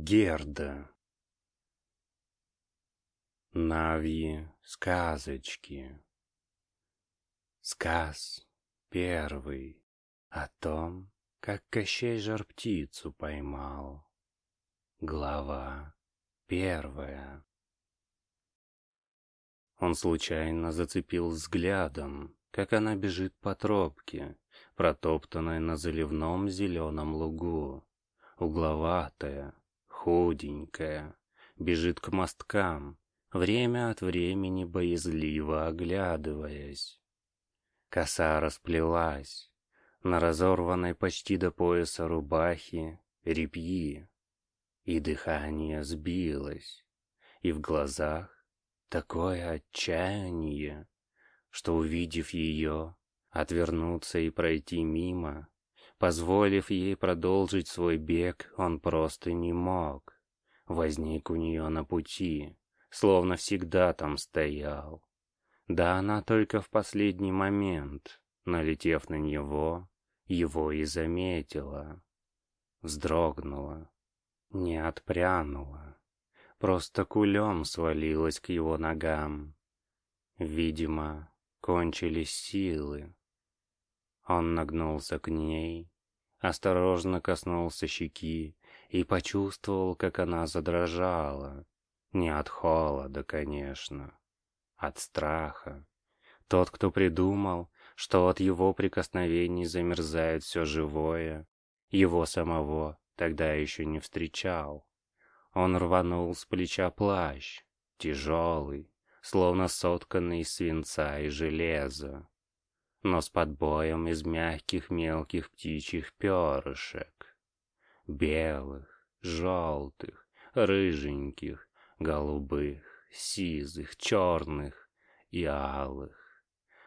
Герда. Навьи сказочки. Сказ первый о том, как Кощей жар-птицу поймал. Глава первая. Он случайно зацепил взглядом, как она бежит по тропке, протоптанной на заливном зеленом лугу. Угловатая, худенькая, бежит к мосткам, время от времени боязливо оглядываясь. Коса расплелась, на разорванной почти до пояса рубахе репьи, и дыхание сбилось, и в глазах такое отчаяние, что, увидев ее, отвернуться и пройти мимо, позволив ей продолжить свой бег, он просто не мог. Возник у нее на пути, словно всегда там стоял. Да она только в последний момент, налетев на него, его и заметила. Вздрогнула, не отпрянула, просто кулем свалилась к его ногам. Видимо, кончились силы. Он нагнулся к ней, осторожно коснулся щеки и почувствовал, как она задрожала. Не от холода, конечно, от страха. Тот, кто придумал, что от его прикосновений замерзает все живое, его самого тогда еще не встречал. Он рванул с плеча плащ, тяжелый, словно сотканный из свинца и железа, но с подбоем из мягких мелких птичьих перышек, белых, желтых, рыженьких, голубых, сизых, черных и алых.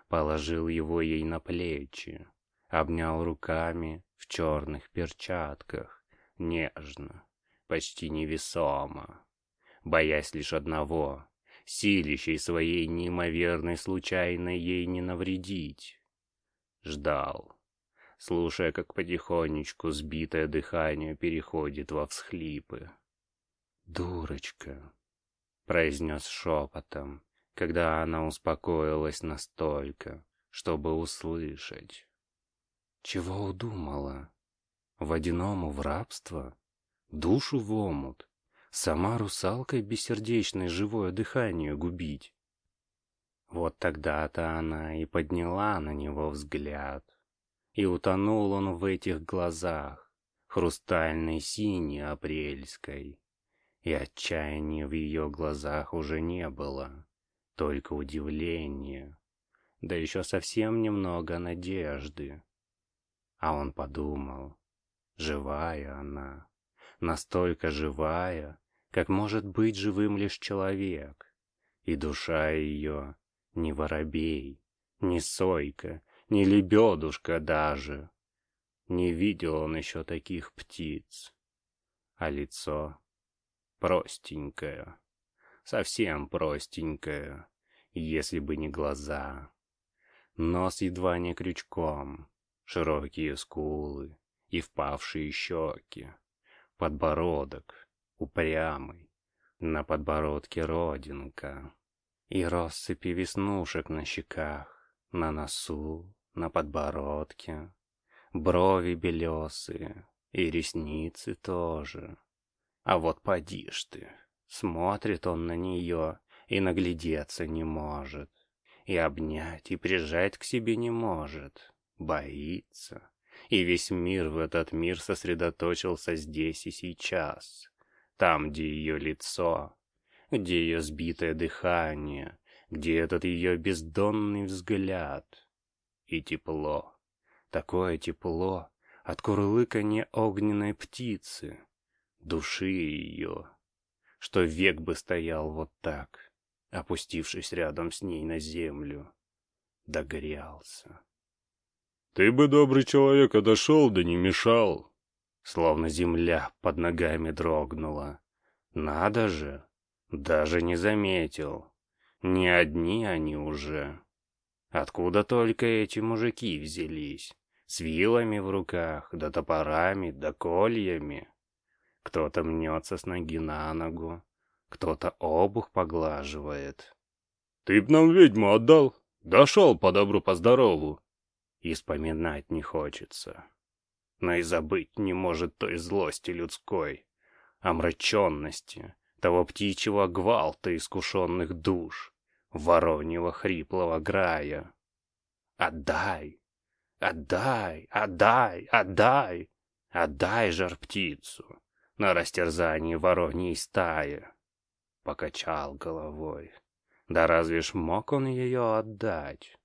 Положил его ей на плечи, обнял руками в черных перчатках, нежно, почти невесомо, боясь лишь одного силищей своей неимоверной случайно ей не навредить. Ждал, слушая, как потихонечку сбитое дыхание переходит во всхлипы. «Дурочка», — произнес шепотом, когда она успокоилась настолько, чтобы услышать. «Чего удумала? Водяному в рабство? Душу в омут? Сама русалкой бессердечной живое дыхание губить. Вот тогда-то она и подняла на него взгляд. И утонул он в этих глазах, хрустальной синей апрельской. И отчаяния в ее глазах уже не было, только удивление, да еще совсем немного надежды. А он подумал, живая она, настолько живая, как может быть живым лишь человек. И душа ее не воробей, не сойка, не лебедушка даже. Не видел он еще таких птиц. А лицо простенькое, совсем простенькое, если бы не глаза. Нос едва не крючком, широкие скулы и впавшие щеки, подбородок, упрямый, на подбородке родинка и россыпи веснушек на щеках, на носу, на подбородке, брови белесые и ресницы тоже. А вот поди ж ты, смотрит он на нее и наглядеться не может, и обнять, и прижать к себе не может, боится. И весь мир в этот мир сосредоточился здесь и сейчас. Там, где ее лицо, где ее сбитое дыхание, где этот ее бездонный взгляд. И тепло, такое тепло от курлыканья огненной птицы, души ее, что век бы стоял вот так, опустившись рядом с ней на землю, догрелся. «Ты бы, добрый человек, отошел, да не мешал», Словно земля под ногами дрогнула. Надо же, даже не заметил. Не одни они уже. Откуда только эти мужики взялись? С вилами в руках, да топорами, да кольями. Кто-то мнется с ноги на ногу, кто-то обух поглаживает. «Ты б нам ведьму отдал? Дошел по добру, по здорову!» И вспоминать не хочется. Но и забыть не может той злости людской, омраченности, того птичьего гвалта искушенных душ, вороньего хриплого грая. Отдай, отдай, отдай, отдай, отдай жар птицу на растерзании вороньей стаи. Покачал головой. Да разве ж мог он ее отдать?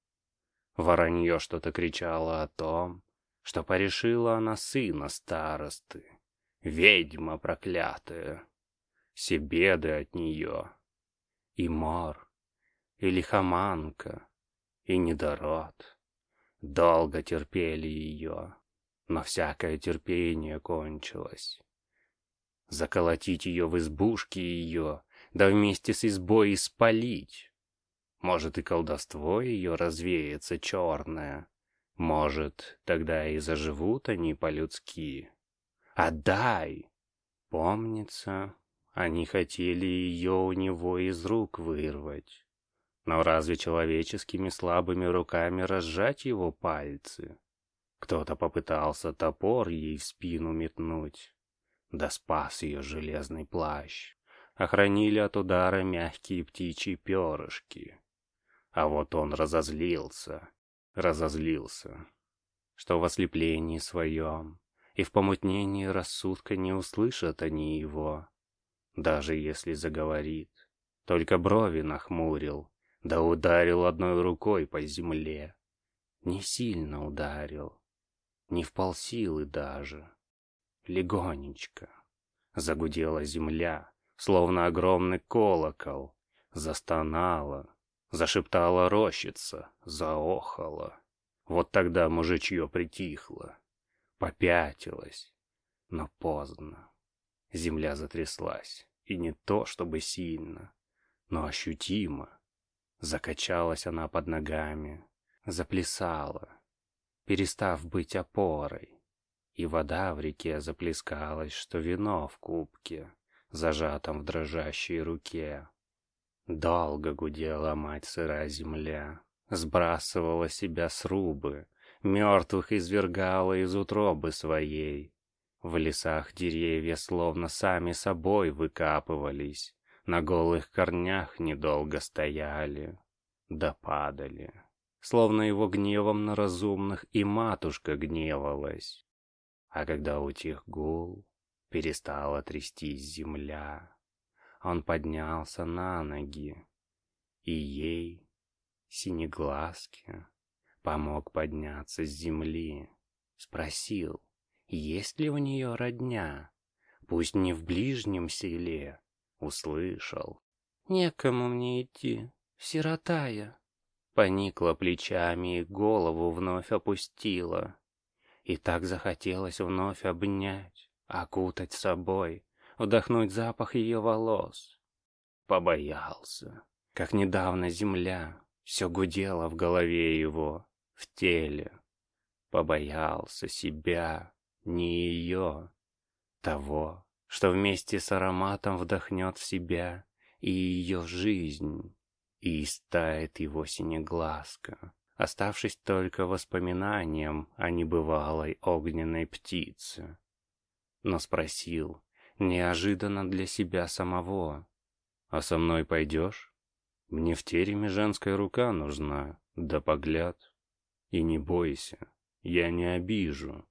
Воронье что-то кричало о том, что порешила она сына старосты. Ведьма проклятая. Все беды от нее. И мор, и лихоманка, и недород. Долго терпели ее, но всякое терпение кончилось. Заколотить ее в избушке ее, да вместе с избой и спалить. Может, и колдовство ее развеется черное. Может, тогда и заживут они по-людски. Отдай! Помнится, они хотели ее у него из рук вырвать. Но разве человеческими слабыми руками разжать его пальцы? Кто-то попытался топор ей в спину метнуть. Да спас ее железный плащ. Охранили от удара мягкие птичьи перышки. А вот он разозлился, разозлился, что в ослеплении своем и в помутнении рассудка не услышат они его даже если заговорит. Только брови нахмурил, да ударил одной рукой по земле. Не сильно ударил, не в полсилы даже. Легонечко. Загудела земля, словно огромный колокол. Застонала, зашептала рощица, заохала. Вот тогда мужичье притихло, попятилось, но поздно. Земля затряслась, и не то чтобы сильно, но ощутимо. Закачалась она под ногами, заплясала, перестав быть опорой. И вода в реке заплескалась, что вино в кубке, зажатом в дрожащей руке. Долго гудела мать сырая земля, сбрасывала себя с рубы, мертвых извергала из утробы своей, в лесах деревья словно сами собой выкапывались, на голых корнях недолго стояли, да падали. Словно его гневом на разумных и матушка гневалась. А когда утих гул, перестала трястись земля. Он поднялся на ноги, и ей, синеглазке, помог подняться с земли. Спросил, есть ли у нее родня? Пусть не в ближнем селе. Услышал. Некому мне идти, сирота я. Поникла плечами и голову вновь опустила. И так захотелось вновь обнять, окутать собой, вдохнуть запах ее волос. Побоялся, как недавно земля, все гудело в голове его, в теле. Побоялся себя, не ее, того, что вместе с ароматом вдохнет в себя и ее жизнь, и истает его синеглазка, оставшись только воспоминанием о небывалой огненной птице. Но спросил, неожиданно для себя самого, «А со мной пойдешь? Мне в тереме женская рука нужна, да погляд. И не бойся, я не обижу».